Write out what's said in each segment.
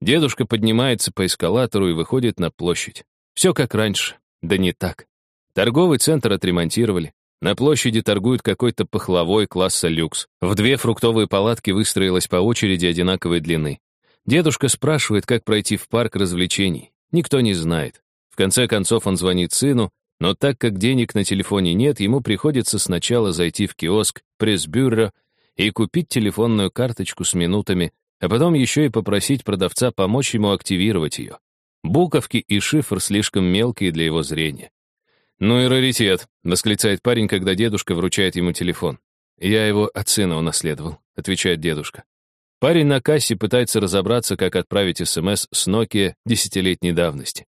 Дедушка поднимается по эскалатору и выходит на площадь. Все как раньше. Да не так. Торговый центр отремонтировали. На площади торгуют какой-то пахлавой класса люкс. В две фруктовые палатки выстроилась по очереди одинаковой длины. Дедушка спрашивает, как пройти в парк развлечений. Никто не знает. В конце концов он звонит сыну, но так как денег на телефоне нет, ему приходится сначала зайти в киоск пресс-бюро и купить телефонную карточку с минутами, а потом еще и попросить продавца помочь ему активировать ее. Буковки и шифр слишком мелкие для его зрения. «Ну и раритет», — восклицает парень, когда дедушка вручает ему телефон. «Я его от сына унаследовал», — отвечает дедушка. Парень на кассе пытается разобраться, как отправить СМС с Nokia десятилетней давности.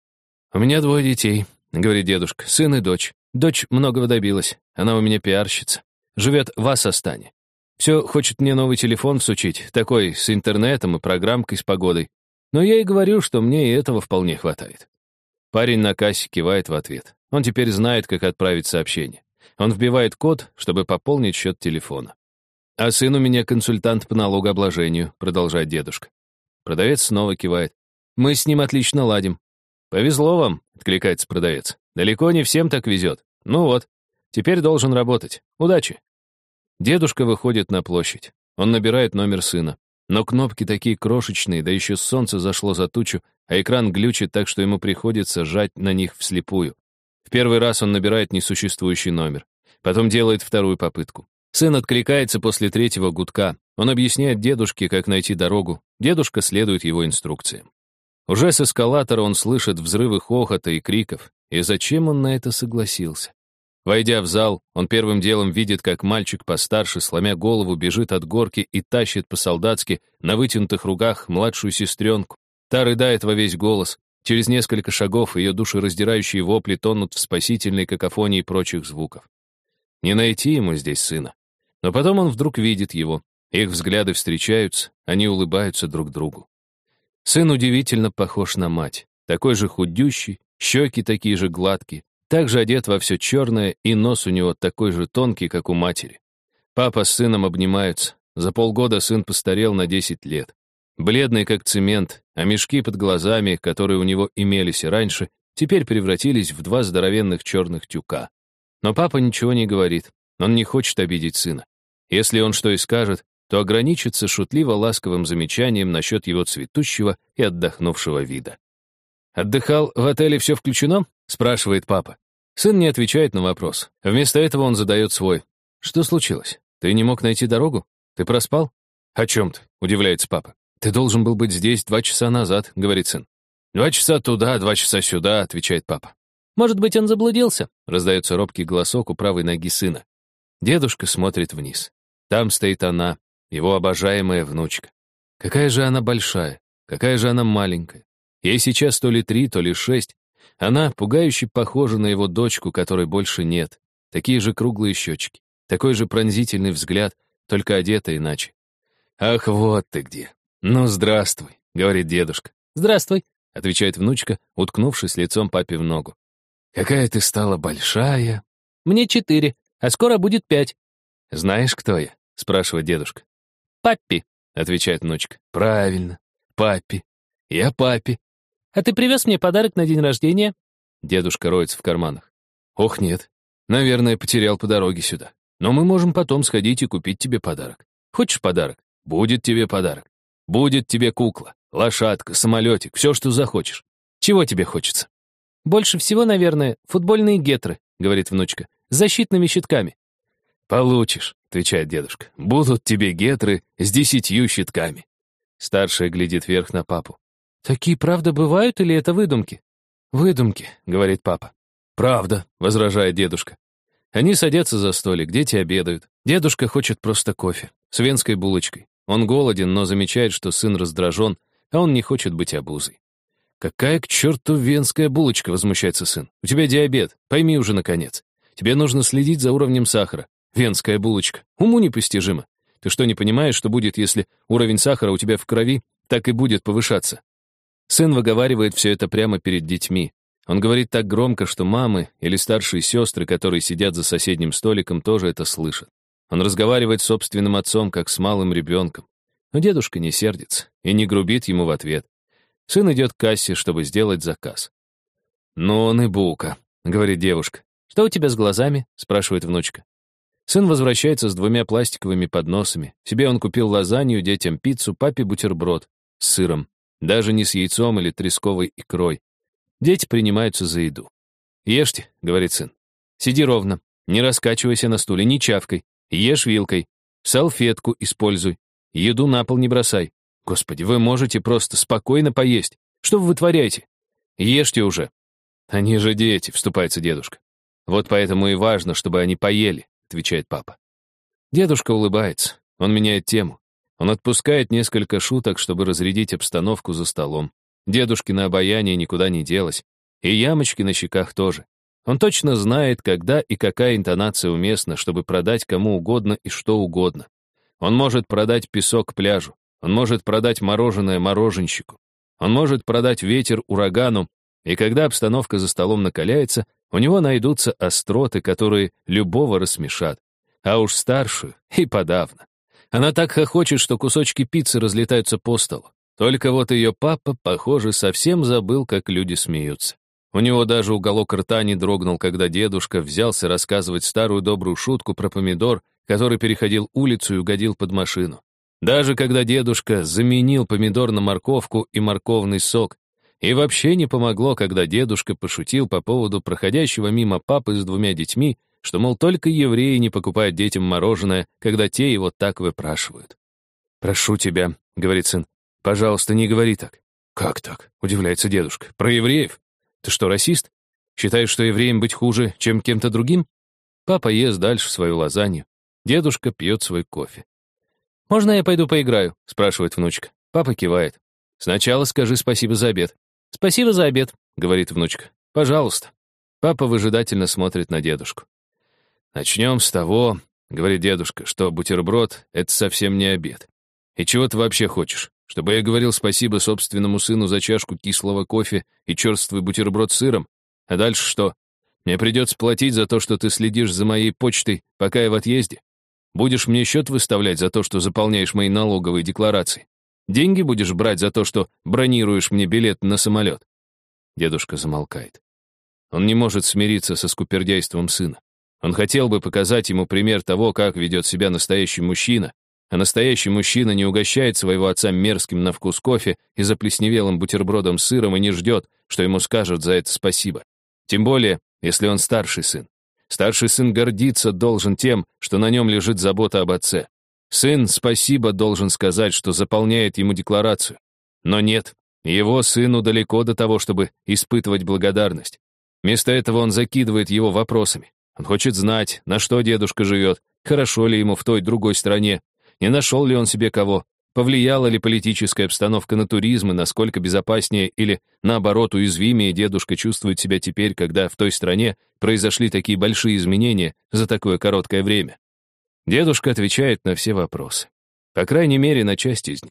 «У меня двое детей», — говорит дедушка, — «сын и дочь. Дочь многого добилась. Она у меня пиарщица. Живет в Асастане. Все хочет мне новый телефон всучить, такой, с интернетом и программкой с погодой. Но я и говорю, что мне и этого вполне хватает. Парень на кассе кивает в ответ. Он теперь знает, как отправить сообщение. Он вбивает код, чтобы пополнить счет телефона. «А сын у меня консультант по налогообложению», — продолжает дедушка. Продавец снова кивает. «Мы с ним отлично ладим». «Повезло вам», — откликается продавец. «Далеко не всем так везет. Ну вот, теперь должен работать. Удачи». Дедушка выходит на площадь. Он набирает номер сына. Но кнопки такие крошечные, да еще солнце зашло за тучу, а экран глючит так, что ему приходится жать на них вслепую. В первый раз он набирает несуществующий номер. Потом делает вторую попытку. Сын откликается после третьего гудка. Он объясняет дедушке, как найти дорогу. Дедушка следует его инструкциям. Уже с эскалатора он слышит взрывы хохота и криков. И зачем он на это согласился? Войдя в зал, он первым делом видит, как мальчик постарше, сломя голову, бежит от горки и тащит по-солдатски на вытянутых руках младшую сестренку. Та рыдает во весь голос. Через несколько шагов ее душераздирающие вопли тонут в спасительной какофонии прочих звуков. Не найти ему здесь сына. Но потом он вдруг видит его. Их взгляды встречаются, они улыбаются друг другу. Сын удивительно похож на мать. Такой же худющий, щеки такие же гладкие, также одет во все черное, и нос у него такой же тонкий, как у матери. Папа с сыном обнимаются. За полгода сын постарел на 10 лет. Бледный, как цемент, а мешки под глазами, которые у него имелись и раньше, теперь превратились в два здоровенных черных тюка. Но папа ничего не говорит. Он не хочет обидеть сына. Если он что и скажет, то ограничится шутливо-ласковым замечанием насчет его цветущего и отдохнувшего вида. «Отдыхал в отеле все включено?» — спрашивает папа. Сын не отвечает на вопрос. Вместо этого он задает свой. «Что случилось? Ты не мог найти дорогу? Ты проспал?» «О чем ты?» — удивляется папа. «Ты должен был быть здесь два часа назад», — говорит сын. «Два часа туда, два часа сюда», — отвечает папа. «Может быть, он заблудился?» — раздается робкий голосок у правой ноги сына. Дедушка смотрит вниз. Там стоит она, его обожаемая внучка. Какая же она большая, какая же она маленькая. Ей сейчас то ли три, то ли шесть. Она пугающе похожа на его дочку, которой больше нет. Такие же круглые щечки, такой же пронзительный взгляд, только одета иначе. «Ах, вот ты где! Ну, здравствуй», — говорит дедушка. «Здравствуй», — отвечает внучка, уткнувшись лицом папе в ногу. «Какая ты стала большая!» «Мне четыре, а скоро будет пять». «Знаешь, кто я?» — спрашивает дедушка. «Паппи», — отвечает внучка. «Правильно, паппи. Я папе. «А ты привез мне подарок на день рождения?» Дедушка роется в карманах. «Ох, нет. Наверное, потерял по дороге сюда. Но мы можем потом сходить и купить тебе подарок. Хочешь подарок? Будет тебе подарок. Будет тебе кукла, лошадка, самолетик, все, что захочешь. Чего тебе хочется?» «Больше всего, наверное, футбольные гетры», — говорит внучка, с защитными щитками. «Получишь», — отвечает дедушка. «Будут тебе гетры с десятью щитками». Старшая глядит вверх на папу. «Такие правда бывают или это выдумки?» «Выдумки», — говорит папа. «Правда», — возражает дедушка. Они садятся за столик, дети обедают. Дедушка хочет просто кофе, с венской булочкой. Он голоден, но замечает, что сын раздражен, а он не хочет быть обузой. «Какая к черту венская булочка?» — возмущается сын. «У тебя диабет, пойми уже, наконец. Тебе нужно следить за уровнем сахара. Венская булочка. Уму непостижимо. Ты что, не понимаешь, что будет, если уровень сахара у тебя в крови так и будет повышаться? Сын выговаривает все это прямо перед детьми. Он говорит так громко, что мамы или старшие сестры, которые сидят за соседним столиком, тоже это слышат. Он разговаривает с собственным отцом, как с малым ребенком. Но дедушка не сердится и не грубит ему в ответ. Сын идет к кассе, чтобы сделать заказ. «Ну он и бука», — говорит девушка. «Что у тебя с глазами?» — спрашивает внучка. Сын возвращается с двумя пластиковыми подносами. Себе он купил лазанью, детям пиццу, папе бутерброд с сыром. Даже не с яйцом или тресковой икрой. Дети принимаются за еду. «Ешьте», — говорит сын. «Сиди ровно, не раскачивайся на стуле, не чавкой. Ешь вилкой. Салфетку используй. Еду на пол не бросай. Господи, вы можете просто спокойно поесть. Что вы вытворяете? Ешьте уже. Они же дети, вступается дедушка. Вот поэтому и важно, чтобы они поели, отвечает папа. Дедушка улыбается. Он меняет тему. Он отпускает несколько шуток, чтобы разрядить обстановку за столом. Дедушкино обаяние никуда не делось. И ямочки на щеках тоже. Он точно знает, когда и какая интонация уместна, чтобы продать кому угодно и что угодно. Он может продать песок пляжу. Он может продать мороженое мороженщику. Он может продать ветер урагану. И когда обстановка за столом накаляется, у него найдутся остроты, которые любого рассмешат. А уж старшую и подавно. Она так хохочет, что кусочки пиццы разлетаются по столу. Только вот ее папа, похоже, совсем забыл, как люди смеются. У него даже уголок рта не дрогнул, когда дедушка взялся рассказывать старую добрую шутку про помидор, который переходил улицу и угодил под машину. Даже когда дедушка заменил помидор на морковку и морковный сок. И вообще не помогло, когда дедушка пошутил по поводу проходящего мимо папы с двумя детьми, что, мол, только евреи не покупают детям мороженое, когда те его так выпрашивают. «Прошу тебя», — говорит сын, — «пожалуйста, не говори так». «Как так?» — удивляется дедушка. «Про евреев?» Ты что, расист? Считаешь, что евреям быть хуже, чем кем-то другим? Папа ест дальше свою лазанью. Дедушка пьет свой кофе. «Можно я пойду поиграю?» — спрашивает внучка. Папа кивает. «Сначала скажи спасибо за обед». «Спасибо за обед», — говорит внучка. «Пожалуйста». Папа выжидательно смотрит на дедушку. «Начнем с того, — говорит дедушка, — что бутерброд — это совсем не обед. И чего ты вообще хочешь? Чтобы я говорил спасибо собственному сыну за чашку кислого кофе и черствый бутерброд с сыром? А дальше что? Мне придется платить за то, что ты следишь за моей почтой, пока я в отъезде? Будешь мне счет выставлять за то, что заполняешь мои налоговые декларации? Деньги будешь брать за то, что бронируешь мне билет на самолет?» Дедушка замолкает. Он не может смириться со скупердяйством сына. Он хотел бы показать ему пример того, как ведет себя настоящий мужчина, а настоящий мужчина не угощает своего отца мерзким на вкус кофе и заплесневелым бутербродом с сыром и не ждет, что ему скажут за это спасибо. Тем более, если он старший сын. Старший сын гордиться должен тем, что на нем лежит забота об отце. Сын спасибо должен сказать, что заполняет ему декларацию. Но нет, его сыну далеко до того, чтобы испытывать благодарность. Вместо этого он закидывает его вопросами. Он хочет знать, на что дедушка живет, хорошо ли ему в той другой стране, не нашел ли он себе кого? Повлияла ли политическая обстановка на туризм и насколько безопаснее или, наоборот, уязвимее дедушка чувствует себя теперь, когда в той стране произошли такие большие изменения за такое короткое время? Дедушка отвечает на все вопросы. По крайней мере, на часть из них.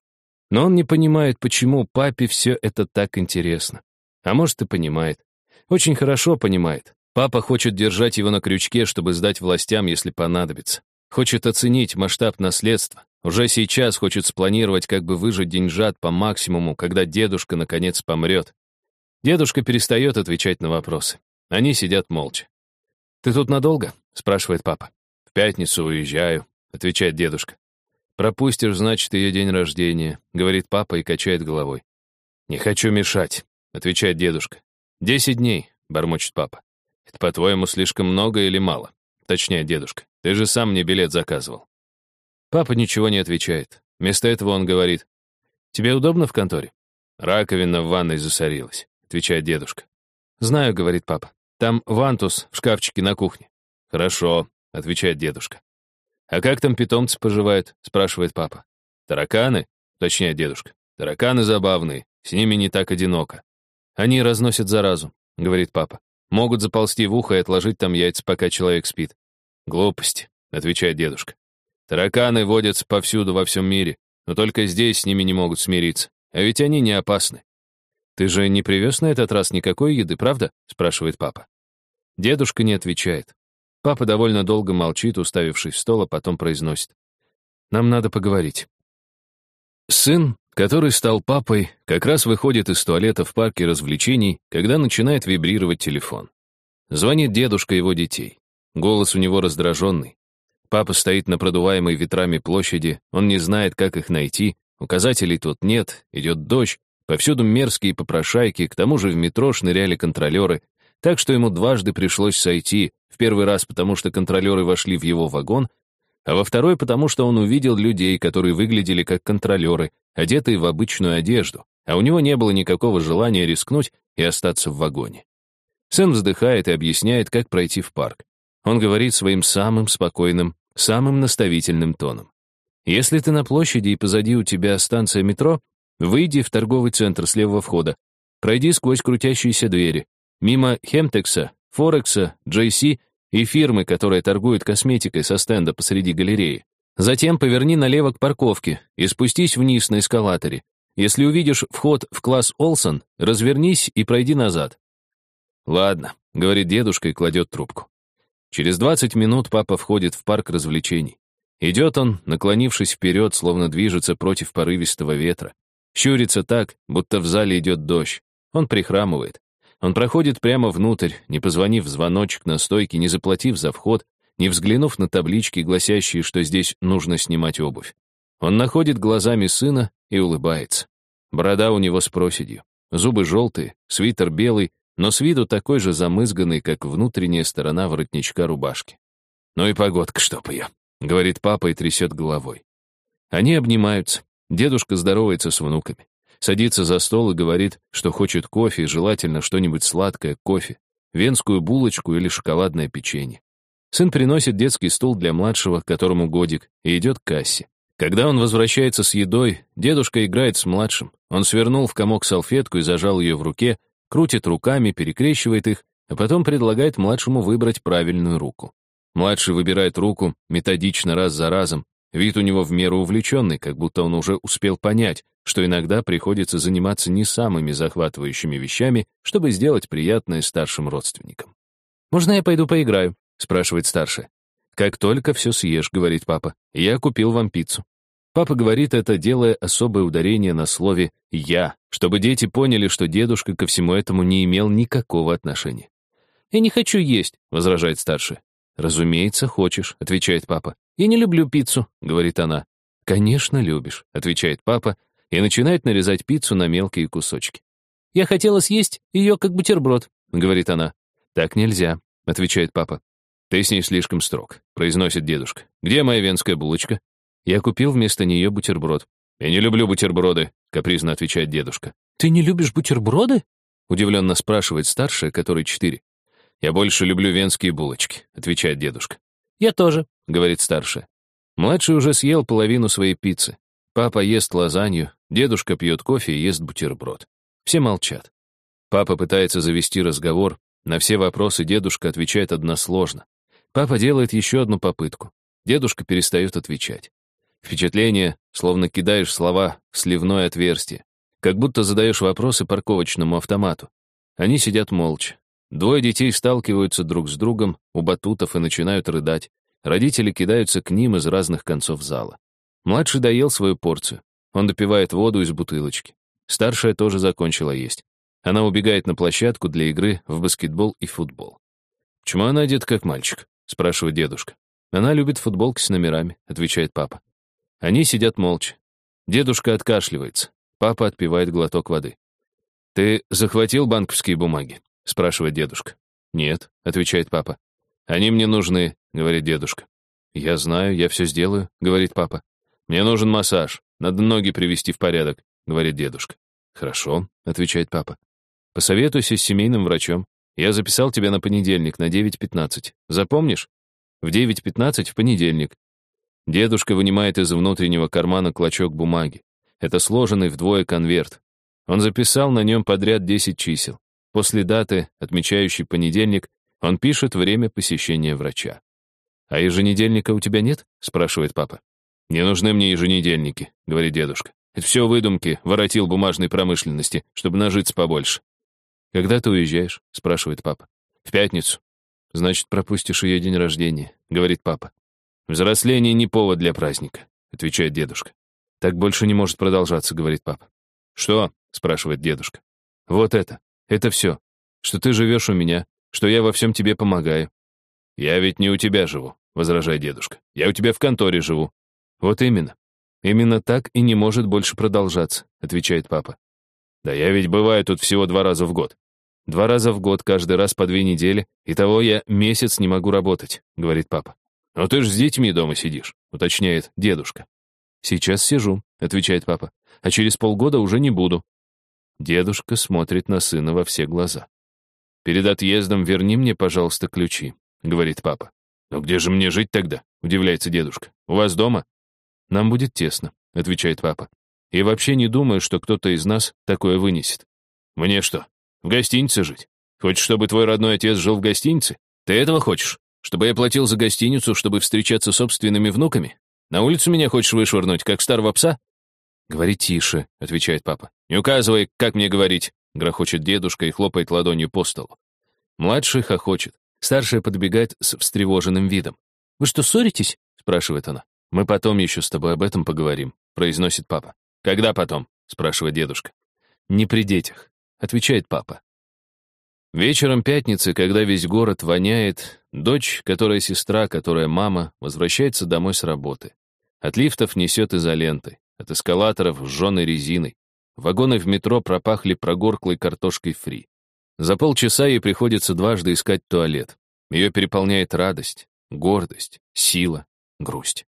Но он не понимает, почему папе все это так интересно. А может, и понимает. Очень хорошо понимает. Папа хочет держать его на крючке, чтобы сдать властям, если понадобится. Хочет оценить масштаб наследства. Уже сейчас хочет спланировать, как бы выжать деньжат по максимуму, когда дедушка наконец помрет. Дедушка перестает отвечать на вопросы. Они сидят молча. «Ты тут надолго?» — спрашивает папа. «В пятницу уезжаю», — отвечает дедушка. «Пропустишь, значит, ее день рождения», — говорит папа и качает головой. «Не хочу мешать», — отвечает дедушка. «Десять дней», — бормочет папа. «Это, по-твоему, слишком много или мало?» — точнее дедушка. Ты же сам мне билет заказывал». Папа ничего не отвечает. Вместо этого он говорит, «Тебе удобно в конторе?» «Раковина в ванной засорилась», — отвечает дедушка. «Знаю», — говорит папа. «Там вантус в шкафчике на кухне». «Хорошо», — отвечает дедушка. «А как там питомцы поживают?» — спрашивает папа. «Тараканы?» — точнее дедушка. «Тараканы забавные, с ними не так одиноко». «Они разносят заразу», — говорит папа. «Могут заползти в ухо и отложить там яйца, пока человек спит. «Глупости», — отвечает дедушка. «Тараканы водятся повсюду во всем мире, но только здесь с ними не могут смириться. А ведь они не опасны». «Ты же не привез на этот раз никакой еды, правда?» — спрашивает папа. Дедушка не отвечает. Папа довольно долго молчит, уставившись в стол, а потом произносит. «Нам надо поговорить». Сын который стал папой, как раз выходит из туалета в парке развлечений, когда начинает вибрировать телефон. Звонит дедушка его детей. Голос у него раздраженный. Папа стоит на продуваемой ветрами площади, он не знает, как их найти, указателей тут нет, идет дождь, повсюду мерзкие попрошайки, к тому же в метро шныряли контролеры, так что ему дважды пришлось сойти, в первый раз потому, что контролеры вошли в его вагон, а во второй потому, что он увидел людей, которые выглядели как контролеры, одетые в обычную одежду, а у него не было никакого желания рискнуть и остаться в вагоне. Сын вздыхает и объясняет, как пройти в парк. Он говорит своим самым спокойным, самым наставительным тоном. Если ты на площади и позади у тебя станция метро, выйди в торговый центр с левого входа, пройди сквозь крутящиеся двери, мимо Хемтекса, Форекса, JC и фирмы, которая торгует косметикой со стенда посреди галереи. Затем поверни налево к парковке и спустись вниз на эскалаторе. Если увидишь вход в класс Олсон, развернись и пройди назад. «Ладно», — говорит дедушка и кладет трубку. Через 20 минут папа входит в парк развлечений. Идет он, наклонившись вперед, словно движется против порывистого ветра. Щурится так, будто в зале идет дождь. Он прихрамывает. Он проходит прямо внутрь, не позвонив в звоночек на стойке, не заплатив за вход, не взглянув на таблички, гласящие, что здесь нужно снимать обувь. Он находит глазами сына и улыбается. Борода у него с проседью. Зубы желтые, свитер белый, но с виду такой же замызганный, как внутренняя сторона воротничка рубашки. «Ну и погодка, чтоб ее», — говорит папа и трясет головой. Они обнимаются. Дедушка здоровается с внуками садится за стол и говорит, что хочет кофе и желательно что-нибудь сладкое, кофе, венскую булочку или шоколадное печенье. Сын приносит детский стул для младшего, которому годик, и идет к кассе. Когда он возвращается с едой, дедушка играет с младшим. Он свернул в комок салфетку и зажал ее в руке, крутит руками, перекрещивает их, а потом предлагает младшему выбрать правильную руку. Младший выбирает руку методично раз за разом, Вид у него в меру увлеченный, как будто он уже успел понять, что иногда приходится заниматься не самыми захватывающими вещами, чтобы сделать приятное старшим родственникам. «Можно я пойду поиграю?» — спрашивает старший. «Как только все съешь», — говорит папа, — «я купил вам пиццу». Папа говорит это, делая особое ударение на слове «я», чтобы дети поняли, что дедушка ко всему этому не имел никакого отношения. «Я не хочу есть», — возражает старший. «Разумеется, хочешь», — отвечает папа. «Я не люблю пиццу», — говорит она. «Конечно, любишь», — отвечает папа и начинает нарезать пиццу на мелкие кусочки. «Я хотела съесть ее как бутерброд», — говорит она. «Так нельзя», — отвечает папа. «Ты с ней слишком строг», — произносит дедушка. «Где моя венская булочка?» Я купил вместо нее бутерброд. «Я не люблю бутерброды», — капризно отвечает дедушка. «Ты не любишь бутерброды?» — удивленно спрашивает старшая, которой четыре. «Я больше люблю венские булочки», — отвечает дедушка. «Я тоже», — говорит старшая. Младший уже съел половину своей пиццы. Папа ест лазанью, дедушка пьет кофе и ест бутерброд. Все молчат. Папа пытается завести разговор. На все вопросы дедушка отвечает односложно. Папа делает еще одну попытку. Дедушка перестает отвечать. Впечатление, словно кидаешь слова в сливное отверстие. Как будто задаешь вопросы парковочному автомату. Они сидят молча. Двое детей сталкиваются друг с другом у батутов и начинают рыдать. Родители кидаются к ним из разных концов зала. Младший доел свою порцию. Он допивает воду из бутылочки. Старшая тоже закончила есть. Она убегает на площадку для игры в баскетбол и футбол. «Почему она одета как мальчик?» — спрашивает дедушка. «Она любит футболки с номерами», — отвечает папа. Они сидят молча. Дедушка откашливается. Папа отпивает глоток воды. «Ты захватил банковские бумаги?» — спрашивает дедушка. «Нет», — отвечает папа. «Они мне нужны», — говорит дедушка. «Я знаю, я все сделаю», — говорит папа. «Мне нужен массаж. Надо ноги привести в порядок», — говорит дедушка. «Хорошо», — отвечает папа. «Посоветуйся с семейным врачом. Я записал тебя на понедельник на 9.15. Запомнишь? В 9.15 в понедельник». Дедушка вынимает из внутреннего кармана клочок бумаги. Это сложенный вдвое конверт. Он записал на нем подряд 10 чисел. После даты, отмечающей понедельник, он пишет время посещения врача. «А еженедельника у тебя нет?» — спрашивает папа. «Не нужны мне еженедельники», — говорит дедушка. «Это все выдумки, воротил бумажной промышленности, чтобы нажиться побольше». «Когда ты уезжаешь?» — спрашивает папа. «В пятницу». «Значит, пропустишь ее день рождения», — говорит папа. «Взросление не повод для праздника», — отвечает дедушка. «Так больше не может продолжаться», — говорит папа. «Что?» — спрашивает дедушка. «Вот это. Это все. Что ты живешь у меня, что я во всем тебе помогаю». «Я ведь не у тебя живу», — возражает дедушка. «Я у тебя в конторе живу». «Вот именно. Именно так и не может больше продолжаться», — отвечает папа. «Да я ведь бываю тут всего два раза в год». «Два раза в год, каждый раз по две недели, и того я месяц не могу работать», — говорит папа. «Но ты ж с детьми дома сидишь», — уточняет дедушка. «Сейчас сижу», — отвечает папа, «а через полгода уже не буду». Дедушка смотрит на сына во все глаза. «Перед отъездом верни мне, пожалуйста, ключи», — говорит папа. «Но где же мне жить тогда?» — удивляется дедушка. «У вас дома?» «Нам будет тесно», — отвечает папа. «И вообще не думаю, что кто-то из нас такое вынесет». «Мне что, в гостинице жить? Хочешь, чтобы твой родной отец жил в гостинице? Ты этого хочешь? Чтобы я платил за гостиницу, чтобы встречаться с собственными внуками? На улицу меня хочешь вышвырнуть, как старого пса?» «Говори тише», — отвечает папа. «Не указывай, как мне говорить», — грохочет дедушка и хлопает ладонью по столу. Младший хохочет. Старшая подбегает с встревоженным видом. «Вы что, ссоритесь?» — спрашивает она. «Мы потом еще с тобой об этом поговорим», — произносит папа. «Когда потом?» — спрашивает дедушка. «Не при детях», — отвечает папа. Вечером пятницы, когда весь город воняет, дочь, которая сестра, которая мама, возвращается домой с работы. От лифтов несет изолентой, от эскалаторов сжженной резиной. Вагоны в метро пропахли прогорклой картошкой фри. За полчаса ей приходится дважды искать туалет. Ее переполняет радость, гордость, сила, грусть.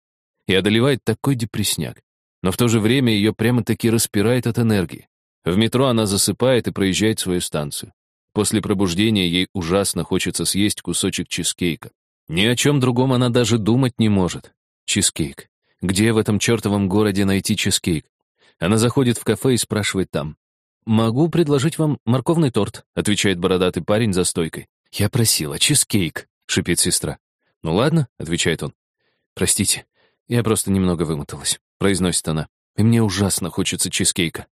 И одолевает такой депресняк. Но в то же время ее прямо-таки распирает от энергии. В метро она засыпает и проезжает свою станцию. После пробуждения ей ужасно хочется съесть кусочек чизкейка. Ни о чем другом она даже думать не может. Чизкейк. Где в этом чертовом городе найти чизкейк? Она заходит в кафе и спрашивает там. «Могу предложить вам морковный торт», — отвечает бородатый парень за стойкой. «Я просила, чизкейк», — шипит сестра. «Ну ладно», — отвечает он. «Простите, я просто немного вымоталась», — произносит она. «И мне ужасно хочется чизкейка».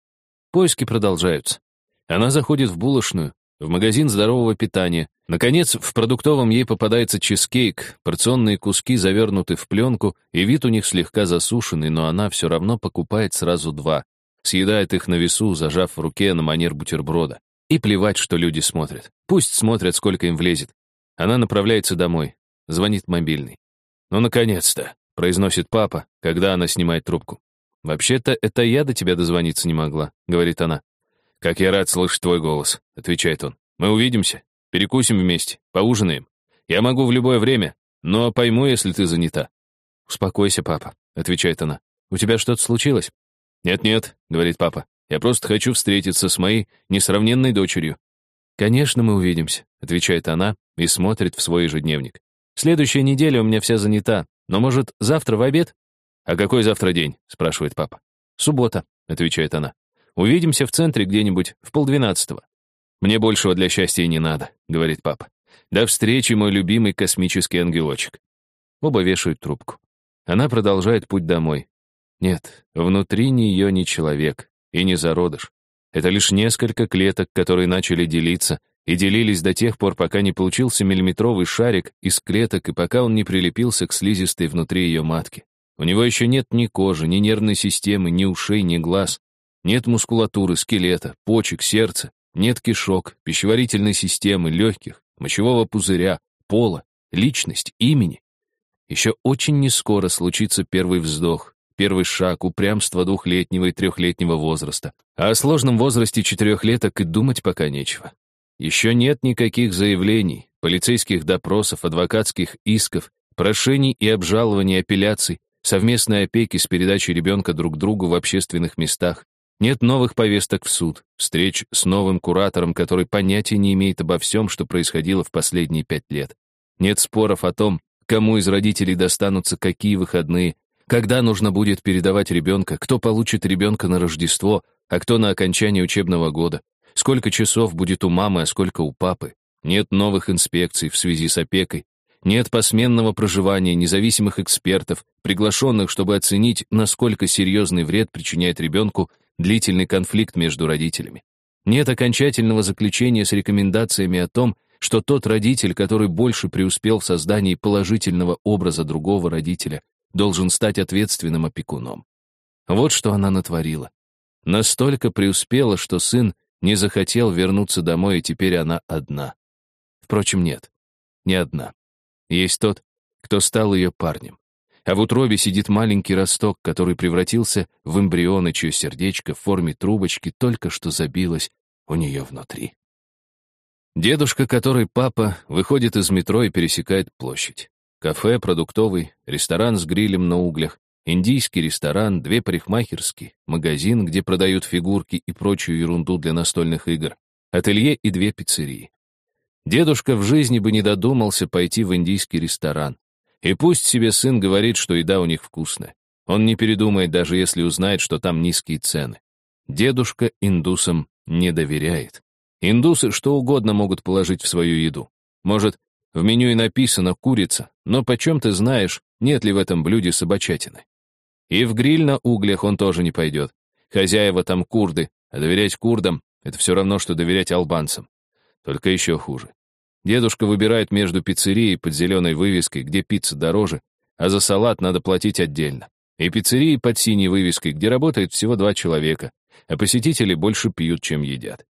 Поиски продолжаются. Она заходит в булочную, в магазин здорового питания. Наконец, в продуктовом ей попадается чизкейк, порционные куски завернуты в пленку, и вид у них слегка засушенный, но она все равно покупает сразу два, съедает их на весу, зажав в руке на манер бутерброда. И плевать, что люди смотрят. Пусть смотрят, сколько им влезет. Она направляется домой. Звонит мобильный. «Ну, наконец-то», — произносит папа, когда она снимает трубку. «Вообще-то это я до тебя дозвониться не могла», — говорит она. «Как я рад слышать твой голос», — отвечает он. «Мы увидимся, перекусим вместе, поужинаем. Я могу в любое время, но пойму, если ты занята». «Успокойся, папа», — отвечает она. «У тебя что-то случилось?» «Нет-нет», — говорит папа, «я просто хочу встретиться с моей несравненной дочерью». «Конечно, мы увидимся», — отвечает она и смотрит в свой ежедневник. «Следующая неделя у меня вся занята, но, может, завтра в обед?» «А какой завтра день?» — спрашивает папа. «Суббота», — отвечает она. «Увидимся в центре где-нибудь в полдвенадцатого». «Мне большего для счастья не надо», — говорит папа. «До встречи, мой любимый космический ангелочек». Оба вешают трубку. Она продолжает путь домой. Нет, внутри нее не человек и не зародыш. Это лишь несколько клеток, которые начали делиться, и делились до тех пор, пока не получился миллиметровый шарик из клеток и пока он не прилепился к слизистой внутри ее матки. У него еще нет ни кожи, ни нервной системы, ни ушей, ни глаз. Нет мускулатуры, скелета, почек, сердца. Нет кишок, пищеварительной системы, легких, мочевого пузыря, пола, личность, имени. Еще очень нескоро случится первый вздох, Первый шаг — упрямство двухлетнего и трехлетнего возраста. А о сложном возрасте четырехлеток и думать пока нечего. Еще нет никаких заявлений, полицейских допросов, адвокатских исков, прошений и обжалований апелляций, совместной опеки с передачей ребенка друг другу в общественных местах. Нет новых повесток в суд, встреч с новым куратором, который понятия не имеет обо всем, что происходило в последние пять лет. Нет споров о том, кому из родителей достанутся какие выходные, когда нужно будет передавать ребенка, кто получит ребенка на Рождество, а кто на окончание учебного года, сколько часов будет у мамы, а сколько у папы. Нет новых инспекций в связи с опекой, нет посменного проживания независимых экспертов, приглашенных, чтобы оценить, насколько серьезный вред причиняет ребенку длительный конфликт между родителями. Нет окончательного заключения с рекомендациями о том, что тот родитель, который больше преуспел в создании положительного образа другого родителя, должен стать ответственным опекуном. Вот что она натворила. Настолько преуспела, что сын не захотел вернуться домой, и теперь она одна. Впрочем, нет, не одна. Есть тот, кто стал ее парнем. А в утробе сидит маленький росток, который превратился в эмбрион, и чье сердечко в форме трубочки только что забилось у нее внутри. Дедушка, который папа, выходит из метро и пересекает площадь. Кафе, продуктовый, ресторан с грилем на углях, индийский ресторан, две парикмахерские, магазин, где продают фигурки и прочую ерунду для настольных игр, ателье и две пиццерии. Дедушка в жизни бы не додумался пойти в индийский ресторан. И пусть себе сын говорит, что еда у них вкусная. Он не передумает, даже если узнает, что там низкие цены. Дедушка индусам не доверяет. Индусы что угодно могут положить в свою еду. Может, в меню и написано «курица», но почем ты знаешь, нет ли в этом блюде собачатины? И в гриль на углях он тоже не пойдет. Хозяева там курды, а доверять курдам — это все равно, что доверять албанцам. Только еще хуже. Дедушка выбирает между пиццерией под зеленой вывеской, где пицца дороже, а за салат надо платить отдельно. И пиццерией под синей вывеской, где работает всего два человека, а посетители больше пьют, чем едят.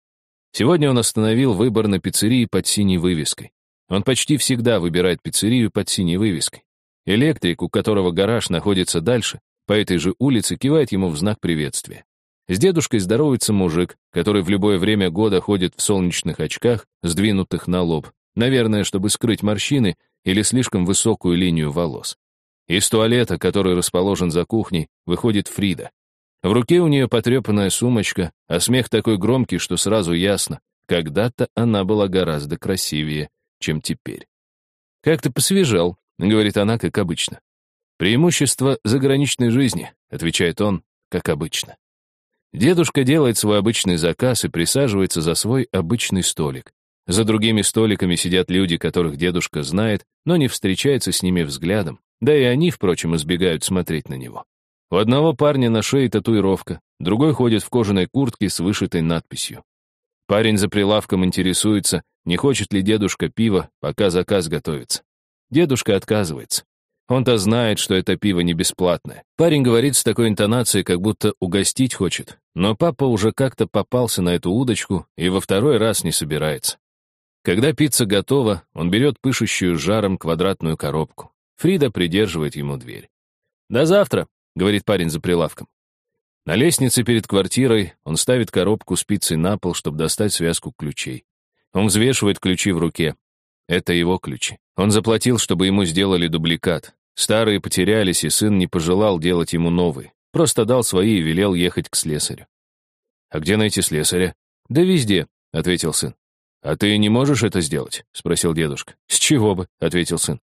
Сегодня он остановил выбор на пиццерии под синей вывеской. Он почти всегда выбирает пиццерию под синей вывеской. Электрик, у которого гараж находится дальше, по этой же улице кивает ему в знак приветствия. С дедушкой здоровается мужик, который в любое время года ходит в солнечных очках, сдвинутых на лоб, наверное, чтобы скрыть морщины или слишком высокую линию волос. Из туалета, который расположен за кухней, выходит Фрида. В руке у нее потрепанная сумочка, а смех такой громкий, что сразу ясно, когда-то она была гораздо красивее, чем теперь. «Как ты посвежал», — говорит она, как обычно. «Преимущество заграничной жизни», — отвечает он, как обычно. Дедушка делает свой обычный заказ и присаживается за свой обычный столик. За другими столиками сидят люди, которых дедушка знает, но не встречается с ними взглядом, да и они, впрочем, избегают смотреть на него. У одного парня на шее татуировка, другой ходит в кожаной куртке с вышитой надписью. Парень за прилавком интересуется, не хочет ли дедушка пива, пока заказ готовится. Дедушка отказывается. Он-то знает, что это пиво не бесплатное. Парень говорит с такой интонацией, как будто угостить хочет. Но папа уже как-то попался на эту удочку и во второй раз не собирается. Когда пицца готова, он берет пышущую жаром квадратную коробку. Фрида придерживает ему дверь. «До завтра», — говорит парень за прилавком. На лестнице перед квартирой он ставит коробку с пиццей на пол, чтобы достать связку ключей. Он взвешивает ключи в руке. Это его ключи. Он заплатил, чтобы ему сделали дубликат. Старые потерялись, и сын не пожелал делать ему новые. Просто дал свои и велел ехать к слесарю. «А где найти слесаря?» «Да везде», — ответил сын. «А ты не можешь это сделать?» — спросил дедушка. «С чего бы?» — ответил сын.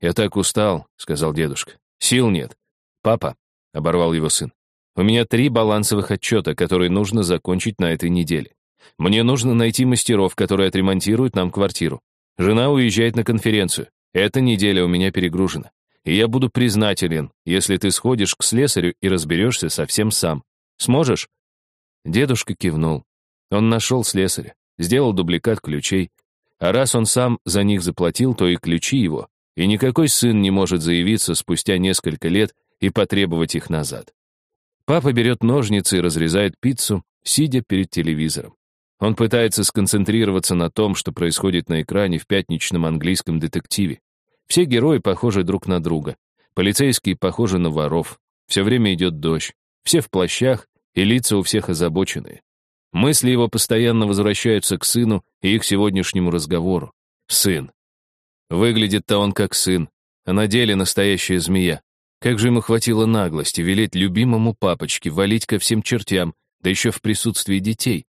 «Я так устал», — сказал дедушка. «Сил нет». «Папа», — оборвал его сын, «у меня три балансовых отчета, которые нужно закончить на этой неделе. Мне нужно найти мастеров, которые отремонтируют нам квартиру. Жена уезжает на конференцию. Эта неделя у меня перегружена. И я буду признателен, если ты сходишь к слесарю и разберешься совсем сам. Сможешь?» Дедушка кивнул. Он нашел слесаря, сделал дубликат ключей. А раз он сам за них заплатил, то и ключи его. И никакой сын не может заявиться спустя несколько лет и потребовать их назад. Папа берет ножницы и разрезает пиццу, сидя перед телевизором. Он пытается сконцентрироваться на том, что происходит на экране в пятничном английском детективе. Все герои похожи друг на друга. Полицейские похожи на воров. Все время идет дождь. Все в плащах, и лица у всех озабоченные. Мысли его постоянно возвращаются к сыну и их сегодняшнему разговору. Сын. Выглядит-то он как сын, а на деле настоящая змея. Как же ему хватило наглости велеть любимому папочке валить ко всем чертям, да еще в присутствии детей.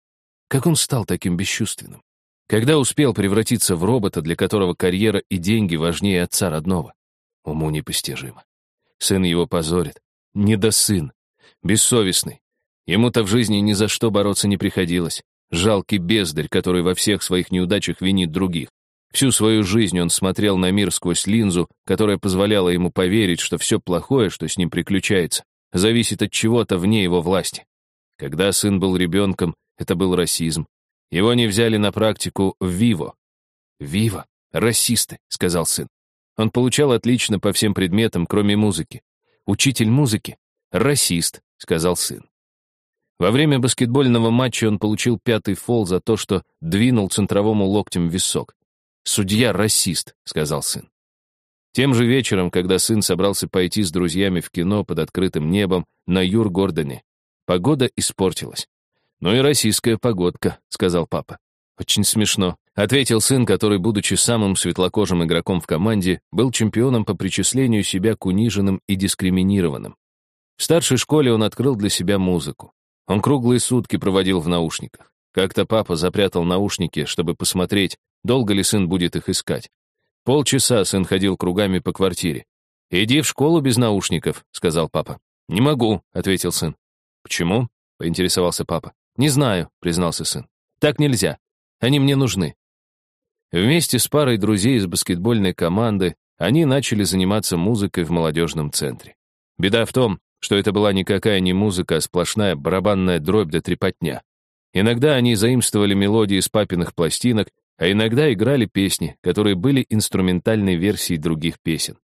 Как он стал таким бесчувственным? Когда успел превратиться в робота, для которого карьера и деньги важнее отца родного? Уму непостижимо. Сын его позорит. Не до сын. Бессовестный. Ему-то в жизни ни за что бороться не приходилось. Жалкий бездарь, который во всех своих неудачах винит других. Всю свою жизнь он смотрел на мир сквозь линзу, которая позволяла ему поверить, что все плохое, что с ним приключается, зависит от чего-то вне его власти. Когда сын был ребенком, это был расизм. Его не взяли на практику в Виво. «Виво? Расисты», — сказал сын. Он получал отлично по всем предметам, кроме музыки. Учитель музыки — расист, сказал сын. Во время баскетбольного матча он получил пятый фол за то, что двинул центровому локтем висок. «Судья — расист», — сказал сын. Тем же вечером, когда сын собрался пойти с друзьями в кино под открытым небом на Юр-Гордоне, погода испортилась. «Ну и российская погодка», — сказал папа. «Очень смешно», — ответил сын, который, будучи самым светлокожим игроком в команде, был чемпионом по причислению себя к униженным и дискриминированным. В старшей школе он открыл для себя музыку. Он круглые сутки проводил в наушниках. Как-то папа запрятал наушники, чтобы посмотреть, долго ли сын будет их искать. Полчаса сын ходил кругами по квартире. «Иди в школу без наушников», — сказал папа. «Не могу», — ответил сын. «Почему?» — поинтересовался папа. «Не знаю», — признался сын. «Так нельзя. Они мне нужны». Вместе с парой друзей из баскетбольной команды они начали заниматься музыкой в молодежном центре. Беда в том, что это была никакая не музыка, а сплошная барабанная дробь до трепотня. Иногда они заимствовали мелодии из папиных пластинок, а иногда играли песни, которые были инструментальной версией других песен.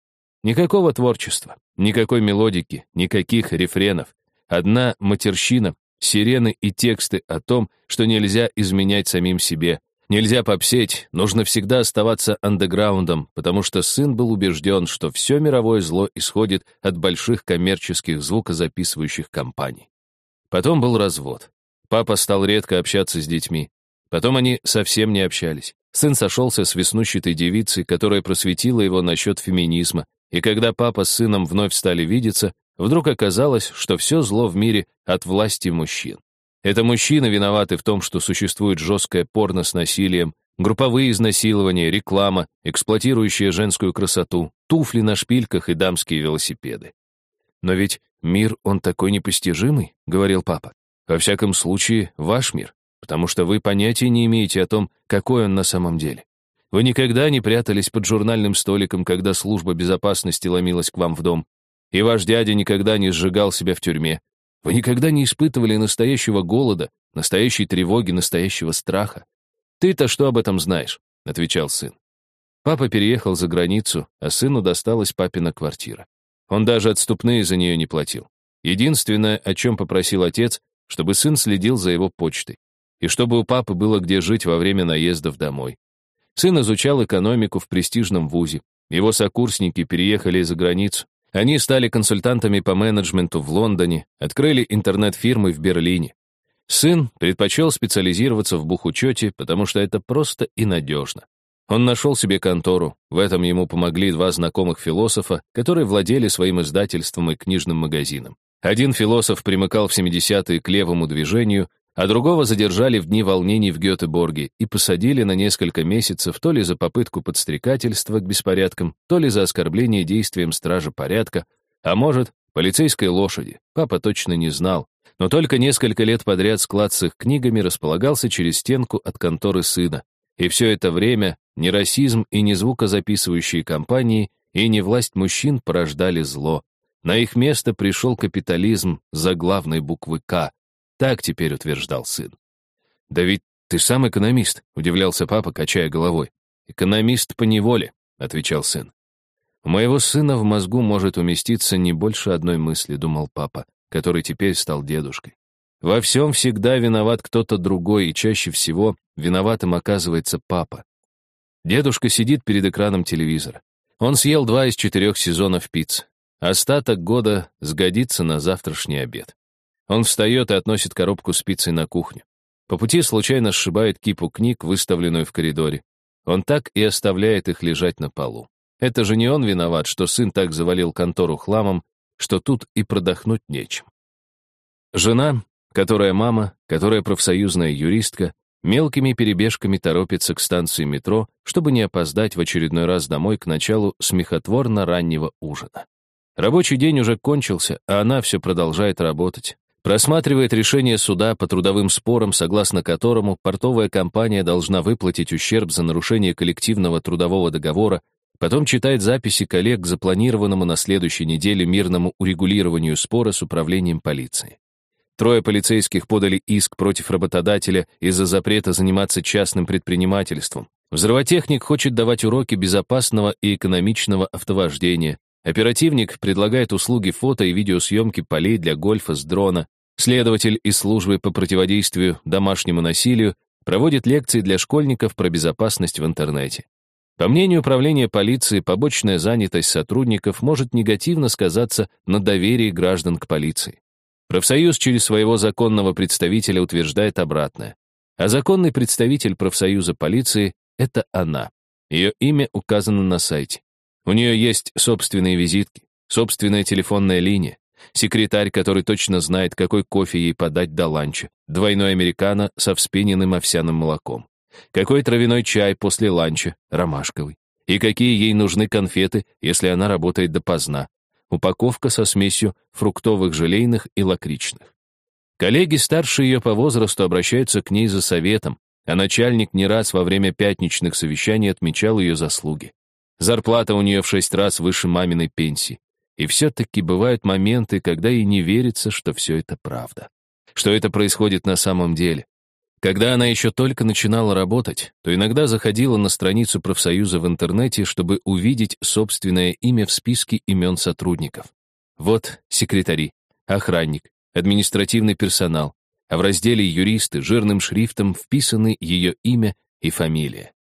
Никакого творчества, никакой мелодики, никаких рефренов. Одна матерщина, сирены и тексты о том, что нельзя изменять самим себе, Нельзя попсеть, нужно всегда оставаться андеграундом, потому что сын был убежден, что все мировое зло исходит от больших коммерческих звукозаписывающих компаний. Потом был развод. Папа стал редко общаться с детьми. Потом они совсем не общались. Сын сошелся с веснущатой девицей, которая просветила его насчет феминизма, и когда папа с сыном вновь стали видеться, вдруг оказалось, что все зло в мире от власти мужчин. Это мужчины виноваты в том, что существует жесткое порно с насилием, групповые изнасилования, реклама, эксплуатирующая женскую красоту, туфли на шпильках и дамские велосипеды. «Но ведь мир, он такой непостижимый», — говорил папа. «Во всяком случае, ваш мир, потому что вы понятия не имеете о том, какой он на самом деле. Вы никогда не прятались под журнальным столиком, когда служба безопасности ломилась к вам в дом, и ваш дядя никогда не сжигал себя в тюрьме, вы никогда не испытывали настоящего голода, настоящей тревоги, настоящего страха. Ты-то что об этом знаешь? отвечал сын. Папа переехал за границу, а сыну досталась папина квартира. Он даже отступные за нее не платил. Единственное, о чем попросил отец, чтобы сын следил за его почтой. И чтобы у папы было где жить во время наездов домой. Сын изучал экономику в престижном вузе. Его сокурсники переехали за границу. Они стали консультантами по менеджменту в Лондоне, открыли интернет-фирмы в Берлине. Сын предпочел специализироваться в бухучете, потому что это просто и надежно. Он нашел себе контору, в этом ему помогли два знакомых философа, которые владели своим издательством и книжным магазином. Один философ примыкал в 70-е к левому движению, а другого задержали в дни волнений в Гетеборге и посадили на несколько месяцев то ли за попытку подстрекательства к беспорядкам, то ли за оскорбление действием стража порядка, а может, полицейской лошади, папа точно не знал, но только несколько лет подряд склад с их книгами располагался через стенку от конторы сына, и все это время ни расизм и ни звукозаписывающие компании и ни власть мужчин порождали зло. На их место пришел капитализм за главной буквы «К», так теперь утверждал сын. «Да ведь ты сам экономист», — удивлялся папа, качая головой. «Экономист по неволе», — отвечал сын. «У моего сына в мозгу может уместиться не больше одной мысли», — думал папа, который теперь стал дедушкой. Во всем всегда виноват кто-то другой, и чаще всего виноватым оказывается папа. Дедушка сидит перед экраном телевизора. Он съел два из четырех сезонов пиццы. Остаток года сгодится на завтрашний обед. Он встает и относит коробку с пиццей на кухню. По пути случайно сшибает кипу книг, выставленную в коридоре. Он так и оставляет их лежать на полу. Это же не он виноват, что сын так завалил контору хламом, что тут и продохнуть нечем. Жена, которая мама, которая профсоюзная юристка, мелкими перебежками торопится к станции метро, чтобы не опоздать в очередной раз домой к началу смехотворно раннего ужина. Рабочий день уже кончился, а она все продолжает работать, Просматривает решение суда по трудовым спорам, согласно которому портовая компания должна выплатить ущерб за нарушение коллективного трудового договора, потом читает записи коллег к запланированному на следующей неделе мирному урегулированию спора с управлением полиции. Трое полицейских подали иск против работодателя из-за запрета заниматься частным предпринимательством. Взрывотехник хочет давать уроки безопасного и экономичного автовождения. Оперативник предлагает услуги фото и видеосъемки полей для гольфа с дрона. Следователь из службы по противодействию домашнему насилию проводит лекции для школьников про безопасность в интернете. По мнению управления полиции, побочная занятость сотрудников может негативно сказаться на доверии граждан к полиции. Профсоюз через своего законного представителя утверждает обратное. А законный представитель профсоюза полиции — это она. Ее имя указано на сайте. У нее есть собственные визитки, собственная телефонная линия, секретарь, который точно знает, какой кофе ей подать до ланча, двойной американо со вспененным овсяным молоком. Какой травяной чай после ланча, ромашковый. И какие ей нужны конфеты, если она работает допоздна. Упаковка со смесью фруктовых желейных и лакричных. Коллеги старше ее по возрасту обращаются к ней за советом, а начальник не раз во время пятничных совещаний отмечал ее заслуги. Зарплата у нее в шесть раз выше маминой пенсии. И все-таки бывают моменты, когда ей не верится, что все это правда. Что это происходит на самом деле. Когда она еще только начинала работать, то иногда заходила на страницу профсоюза в интернете, чтобы увидеть собственное имя в списке имен сотрудников. Вот секретари, охранник, административный персонал, а в разделе «Юристы» жирным шрифтом вписаны ее имя и фамилия.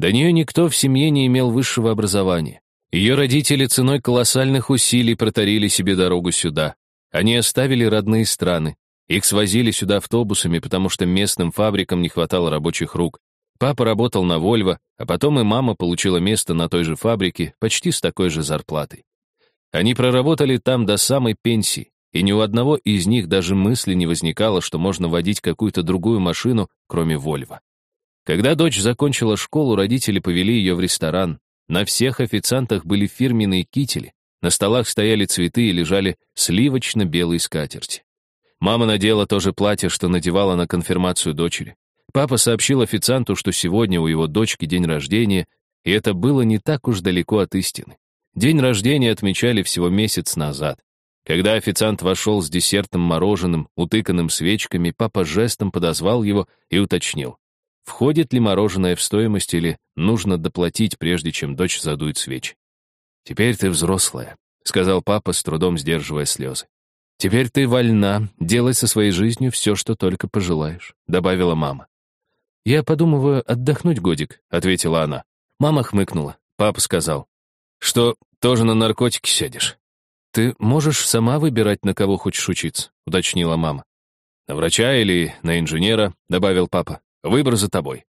До нее никто в семье не имел высшего образования. Ее родители ценой колоссальных усилий протарили себе дорогу сюда. Они оставили родные страны, их свозили сюда автобусами, потому что местным фабрикам не хватало рабочих рук. Папа работал на Вольво, а потом и мама получила место на той же фабрике, почти с такой же зарплатой. Они проработали там до самой пенсии, и ни у одного из них даже мысли не возникало, что можно водить какую-то другую машину, кроме Вольво. Когда дочь закончила школу, родители повели ее в ресторан. На всех официантах были фирменные кители, на столах стояли цветы и лежали сливочно-белые скатерти. Мама надела то же платье, что надевала на конфирмацию дочери. Папа сообщил официанту, что сегодня у его дочки день рождения, и это было не так уж далеко от истины. День рождения отмечали всего месяц назад. Когда официант вошел с десертом мороженым, утыканным свечками, папа жестом подозвал его и уточнил, входит ли мороженое в стоимость или нужно доплатить, прежде чем дочь задует свечи. «Теперь ты взрослая», — сказал папа, с трудом сдерживая слезы. «Теперь ты вольна делать со своей жизнью все, что только пожелаешь», — добавила мама. «Я подумываю отдохнуть годик», — ответила она. Мама хмыкнула. Папа сказал, «Что, тоже на наркотики сядешь?» «Ты можешь сама выбирать, на кого хочешь учиться», — уточнила мама. «На врача или на инженера», — добавил папа. «Выбор за тобой».